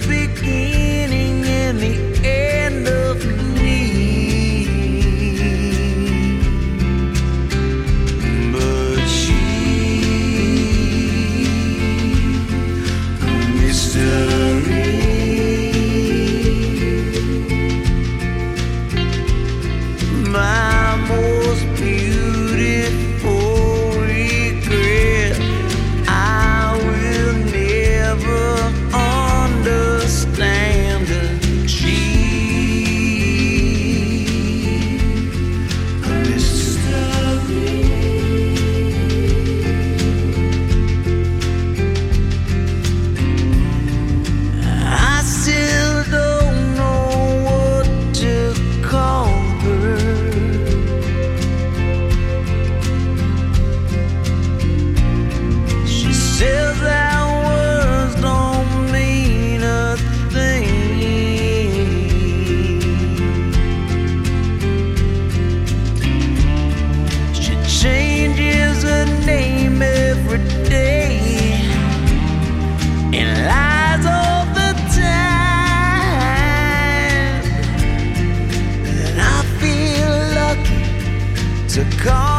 beginning. to call